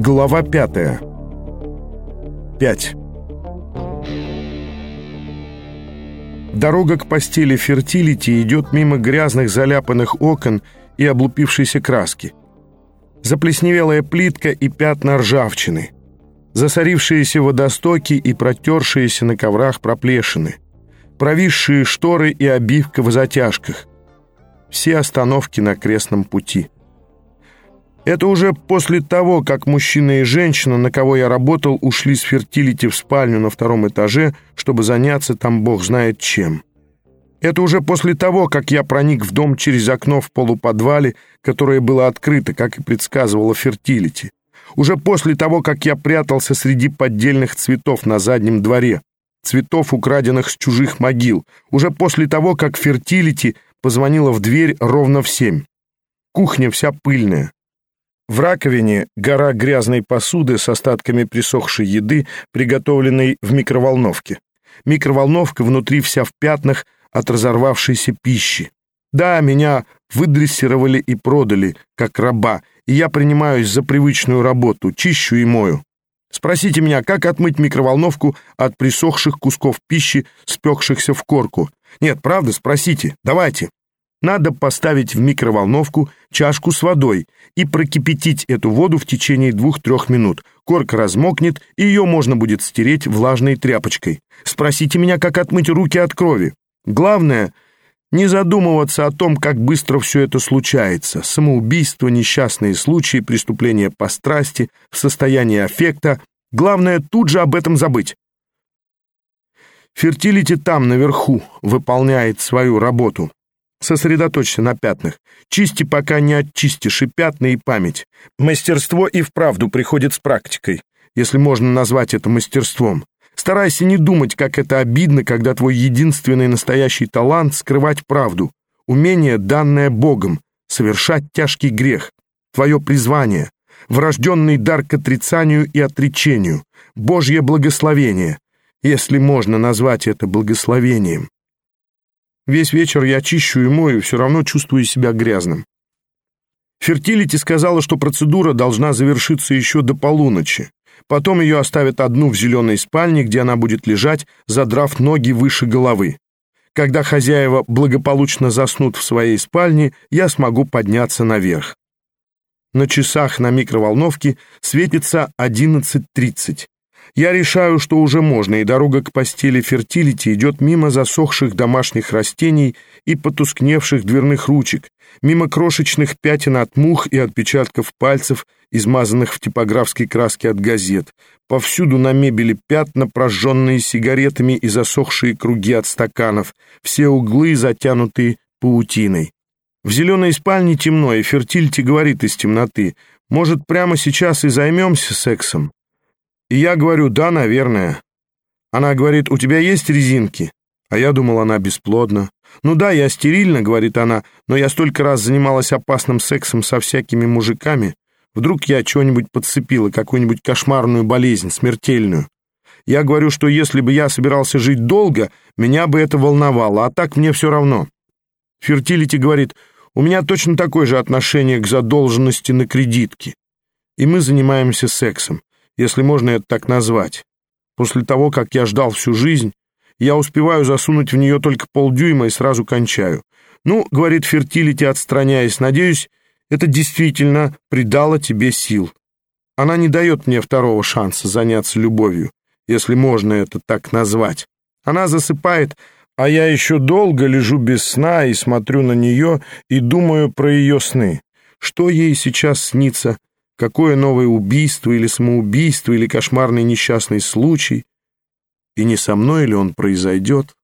Глава пятая. Пять. Дорога к постели фертилити идет мимо грязных заляпанных окон и облупившейся краски. Заплесневелая плитка и пятна ржавчины. Засорившиеся водостоки и протершиеся на коврах проплешины. Провисшие шторы и обивка в затяжках. Все остановки на крестном пути. Это уже после того, как мужчина и женщина, на кого я работал, ушли с фертилити в спальню на втором этаже, чтобы заняться там бог знает чем. Это уже после того, как я проник в дом через окно в полуподвале, которое было открыто, как и предсказывала фертилити. Уже после того, как я прятался среди поддельных цветов на заднем дворе, цветов, украденных с чужих могил. Уже после того, как фертилити позвонила в дверь ровно в семь. Кухня вся пыльная. В раковине гора грязной посуды с остатками присохшей еды, приготовленной в микроволновке. Микроволновка внутри вся в пятнах от разорвавшейся пищи. Да, меня выдрессировали и продали, как раба, и я принимаюсь за привычную работу, чищу и мою. Спросите меня, как отмыть микроволновку от присохших кусков пищи, спекшихся в корку. Нет, правда, спросите, давайте. Надо поставить в микроволновку чашку с водой и прокипятить эту воду в течение двух-трех минут. Корка размокнет, и ее можно будет стереть влажной тряпочкой. Спросите меня, как отмыть руки от крови. Главное — не задумываться о том, как быстро все это случается. Самоубийство, несчастные случаи, преступления по страсти, в состоянии аффекта. Главное — тут же об этом забыть. Фертилити там, наверху, выполняет свою работу. Сосредоточься на пятнах. Чисти, пока не очистишь и пятна, и память. Мастерство и вправду приходит с практикой, если можно назвать это мастерством. Старайся не думать, как это обидно, когда твой единственный настоящий талант — скрывать правду. Умение, данное Богом, совершать тяжкий грех. Твое призвание, врожденный дар к отрицанию и отречению, Божье благословение, если можно назвать это благословением. Весь вечер я чищу и мою, все равно чувствую себя грязным. Фертилити сказала, что процедура должна завершиться еще до полуночи. Потом ее оставят одну в зеленой спальне, где она будет лежать, задрав ноги выше головы. Когда хозяева благополучно заснут в своей спальне, я смогу подняться наверх. На часах на микроволновке светится 11.30. Я решаю, что уже можно, и дорога к постели фертилити идет мимо засохших домашних растений и потускневших дверных ручек, мимо крошечных пятен от мух и отпечатков пальцев, измазанных в типографской краске от газет. Повсюду на мебели пятна, прожженные сигаретами и засохшие круги от стаканов, все углы затянутые паутиной. В зеленой спальне темно, и фертильти говорит из темноты, «Может, прямо сейчас и займемся сексом?» И я говорю, да, наверное. Она говорит, у тебя есть резинки? А я думал, она бесплодна. Ну да, я стерильна, говорит она, но я столько раз занималась опасным сексом со всякими мужиками. Вдруг я что-нибудь подцепила, какую-нибудь кошмарную болезнь, смертельную. Я говорю, что если бы я собирался жить долго, меня бы это волновало, а так мне все равно. Фертилити говорит, у меня точно такое же отношение к задолженности на кредитки. И мы занимаемся сексом если можно это так назвать. После того, как я ждал всю жизнь, я успеваю засунуть в нее только полдюйма и сразу кончаю. Ну, говорит Фертилити, отстраняясь, надеюсь, это действительно придало тебе сил. Она не дает мне второго шанса заняться любовью, если можно это так назвать. Она засыпает, а я еще долго лежу без сна и смотрю на нее и думаю про ее сны. Что ей сейчас снится, какое новое убийство или самоубийство или кошмарный несчастный случай, и не со мной ли он произойдет,